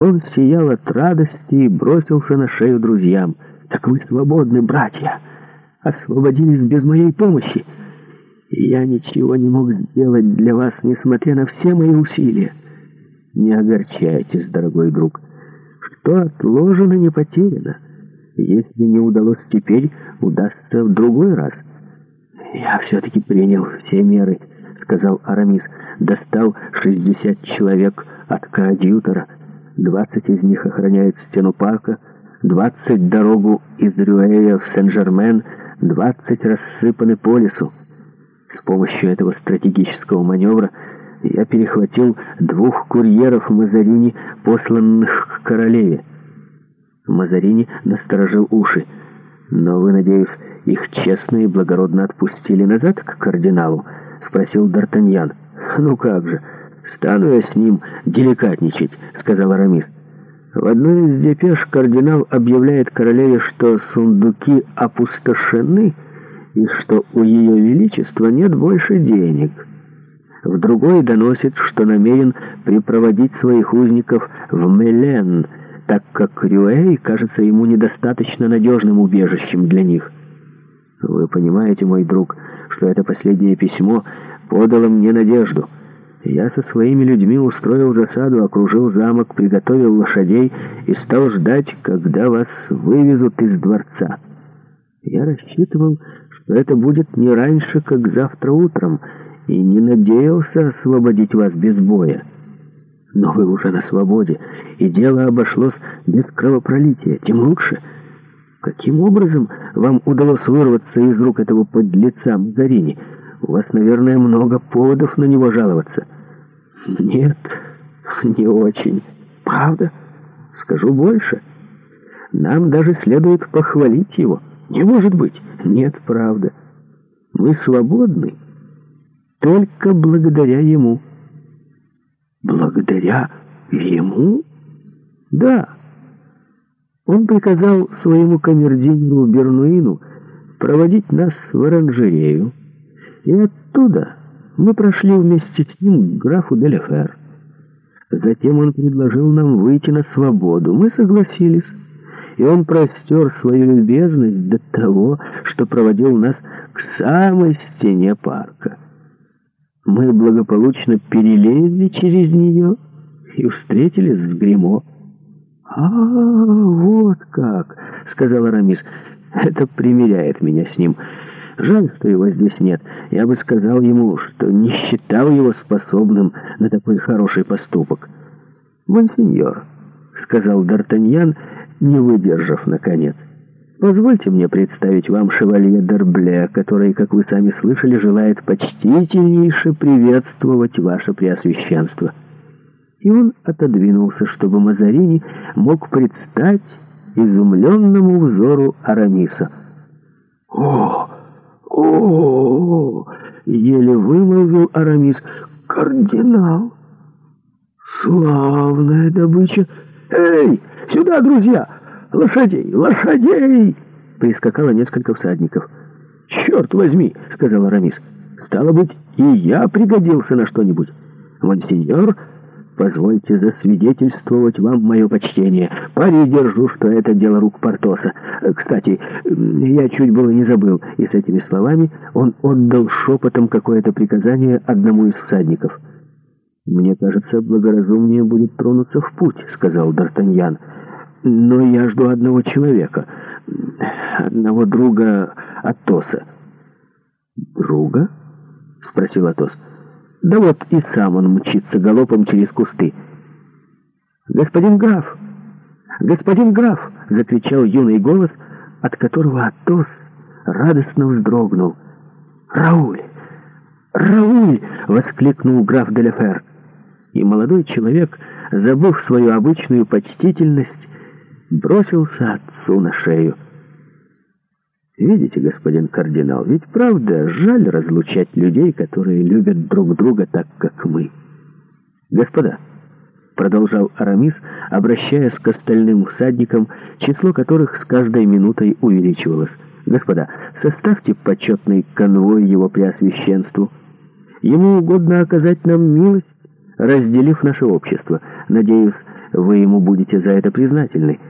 Он сиял от радости и бросился на шею друзьям. «Так вы свободны, братья! Освободились без моей помощи! Я ничего не мог сделать для вас, несмотря на все мои усилия! Не огорчайтесь, дорогой друг! Что отложено, не потеряно! Если не удалось теперь, удастся в другой раз!» «Я все-таки принял все меры», — сказал Арамис. «Достал 60 человек от коадьютора». 20 из них охраняют стену парка, 20 дорогу из Рюэя в Сен-Жермен, 20 рассыпаны по лесу. С помощью этого стратегического маневра я перехватил двух курьеров Мазарини, посланных к королеве. Мазарини насторожил уши. «Но вы, надеюсь, их честно и благородно отпустили назад к кардиналу?» — спросил Д'Артаньян. «Ну как же!» «Стану я с ним деликатничать», — сказал Арамис. В одной из депеш кардинал объявляет королеве, что сундуки опустошены и что у ее величества нет больше денег. В другой доносит, что намерен припроводить своих узников в Мелен, так как Рюэй кажется ему недостаточно надежным убежищем для них. Вы понимаете, мой друг, что это последнее письмо подало мне надежду — я со своими людьми устроил засаду, окружил замок, приготовил лошадей и стал ждать, когда вас вывезут из дворца. Я рассчитывал, что это будет не раньше, как завтра утром, и не надеялся освободить вас без боя. Но вы уже на свободе, и дело обошлось без кровопролития, тем лучше. Каким образом вам удалось вырваться из рук этого подлеца Мазарини?» У вас, наверное, много поводов на него жаловаться. Нет, не очень. Правда? Скажу больше. Нам даже следует похвалить его. Не может быть. Нет, правда. Мы свободны только благодаря ему. Благодаря ему? Да. Он приказал своему камердинеру Бернуину проводить нас в оранжерею, и оттуда мы прошли вместе с ним к графу Деляфер. Затем он предложил нам выйти на свободу. Мы согласились, и он простер свою любезность до того, что проводил нас к самой стене парка. Мы благополучно перелезли через нее и встретились с Гримо. «А, вот как!» — сказал Арамис. «Это примиряет меня с ним». Жаль, что его здесь нет. Я бы сказал ему, что не считал его способным на такой хороший поступок. «Монсеньор», — сказал Д'Артаньян, не выдержав, наконец, — «позвольте мне представить вам шевалье Д'Арбле, который, как вы сами слышали, желает почтительнейше приветствовать ваше преосвященство». И он отодвинулся, чтобы Мазарини мог предстать изумленному взору Арамиса. «О!» «О, еле вымолвил Арамис. «Кардинал! Славная добыча! Эй, сюда, друзья! Лошадей, лошадей!» Прискакало несколько всадников. «Черт возьми!» — сказал Арамис. «Стало быть, и я пригодился на что-нибудь. Монсеньор Позвольте засвидетельствовать вам мое почтение. Пари держу, что это дело рук Портоса. Э, кстати, я чуть было не забыл. И с этими словами он отдал шепотом какое-то приказание одному из всадников. «Мне кажется, благоразумнее будет тронуться в путь», — сказал Д'Артаньян. «Но я жду одного человека, одного друга Атоса». «Друга?» — спросил Атос. Да вот и сам он мчится галопом через кусты. «Господин граф! Господин граф!» — закричал юный голос, от которого Атос радостно вздрогнул. «Рауль! Рауль!» — воскликнул граф Деляфер. И молодой человек, забыв свою обычную почтительность, бросился отцу на шею. Видите, господин кардинал, ведь правда жаль разлучать людей, которые любят друг друга так, как мы. Господа, продолжал Арамис, обращаясь к остальным всадникам, число которых с каждой минутой увеличивалось. Господа, составьте почетный конвой его преосвященству. Ему угодно оказать нам милость, разделив наше общество. Надеюсь, вы ему будете за это признательны.